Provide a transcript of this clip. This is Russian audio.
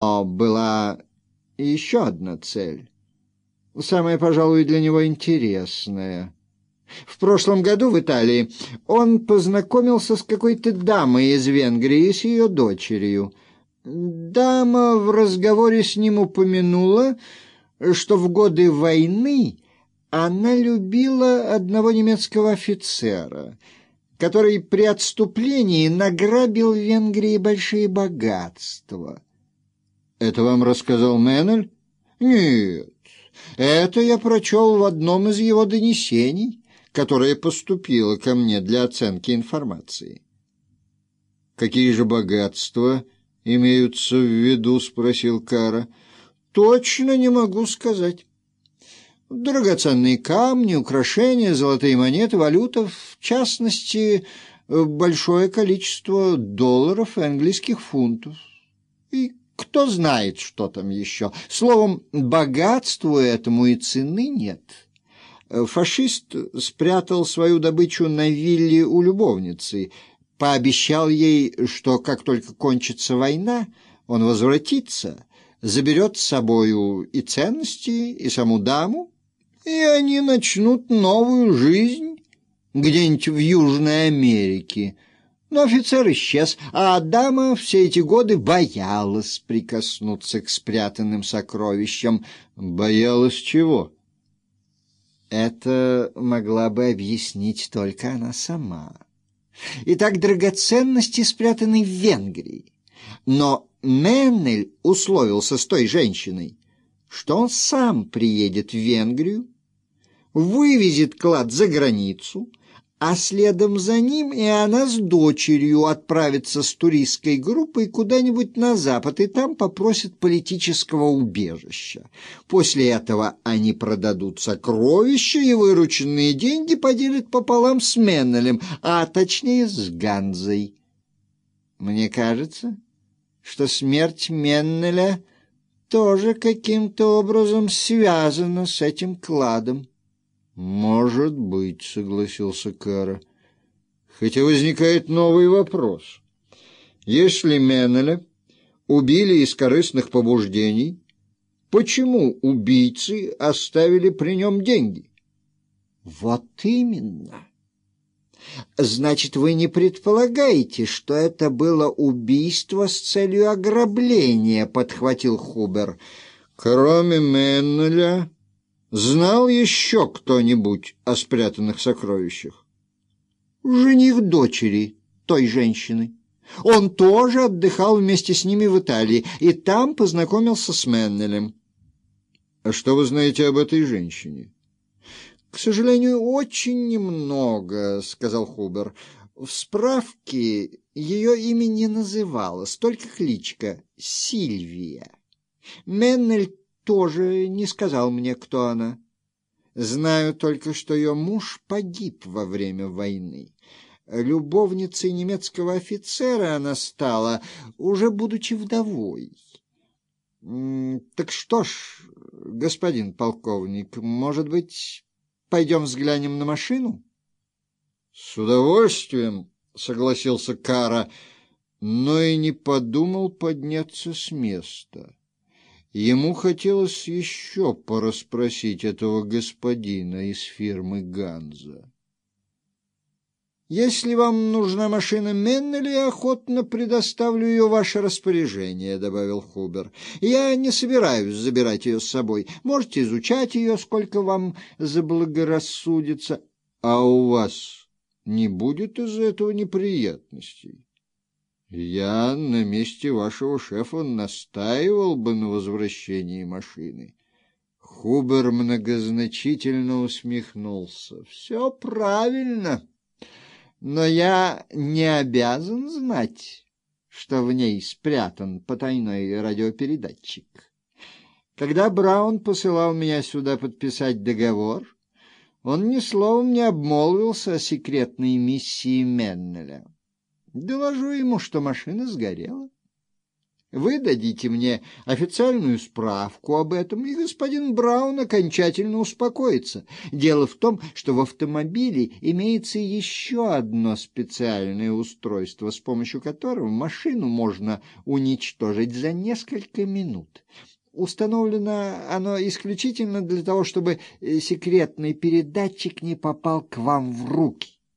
Но была еще одна цель, самая, пожалуй, для него интересная. В прошлом году в Италии он познакомился с какой-то дамой из Венгрии, с ее дочерью. Дама в разговоре с ним упомянула, что в годы войны она любила одного немецкого офицера, который при отступлении награбил в Венгрии большие богатства. Это вам рассказал Меннель? Нет, это я прочел в одном из его донесений, которое поступило ко мне для оценки информации. Какие же богатства имеются в виду, спросил Кара. Точно не могу сказать. Драгоценные камни, украшения, золотые монеты, валюта, в частности, большое количество долларов и английских фунтов. И кто знает, что там еще. Словом, богатству этому и цены нет. Фашист спрятал свою добычу на вилле у любовницы, пообещал ей, что как только кончится война, он возвратится, заберет с собою и ценности, и саму даму, и они начнут новую жизнь где-нибудь в Южной Америке. Но офицер исчез, а дама все эти годы боялась прикоснуться к спрятанным сокровищам. Боялась чего? Это могла бы объяснить только она сама. Итак, драгоценности спрятаны в Венгрии. Но Меннель условился с той женщиной, что он сам приедет в Венгрию, вывезет клад за границу, а следом за ним и она с дочерью отправится с туристской группой куда-нибудь на запад и там попросят политического убежища. После этого они продадут сокровища и вырученные деньги поделят пополам с Меннелем, а точнее с Ганзой. Мне кажется, что смерть Меннеля тоже каким-то образом связана с этим кладом. «Может быть», — согласился Кара. «Хотя возникает новый вопрос. Если Меннеля убили из корыстных побуждений, почему убийцы оставили при нем деньги?» «Вот именно!» «Значит, вы не предполагаете, что это было убийство с целью ограбления?» — подхватил Хубер. «Кроме Меннеля...» Знал еще кто-нибудь о спрятанных сокровищах? Жених дочери той женщины. Он тоже отдыхал вместе с ними в Италии, и там познакомился с Меннелем. А что вы знаете об этой женщине? К сожалению, очень немного, сказал Хубер. В справке ее имя не называлось, только кличка Сильвия. Меннель тоже не сказал мне, кто она. Знаю только, что ее муж погиб во время войны. Любовницей немецкого офицера она стала, уже будучи вдовой. Так что ж, господин полковник, может быть, пойдем взглянем на машину? С удовольствием, согласился Кара, но и не подумал подняться с места. Ему хотелось еще порасспросить этого господина из фирмы «Ганза». «Если вам нужна машина Меннеля, я охотно предоставлю ее ваше распоряжение», — добавил Хубер. «Я не собираюсь забирать ее с собой. Можете изучать ее, сколько вам заблагорассудится. А у вас не будет из-за этого неприятностей?» Я на месте вашего шефа настаивал бы на возвращении машины. Хубер многозначительно усмехнулся. Все правильно, но я не обязан знать, что в ней спрятан потайной радиопередатчик. Когда Браун посылал меня сюда подписать договор, он ни словом не обмолвился о секретной миссии Меннеля. Доложу ему, что машина сгорела. Вы дадите мне официальную справку об этом, и господин Браун окончательно успокоится. Дело в том, что в автомобиле имеется еще одно специальное устройство, с помощью которого машину можно уничтожить за несколько минут. Установлено оно исключительно для того, чтобы секретный передатчик не попал к вам в руки.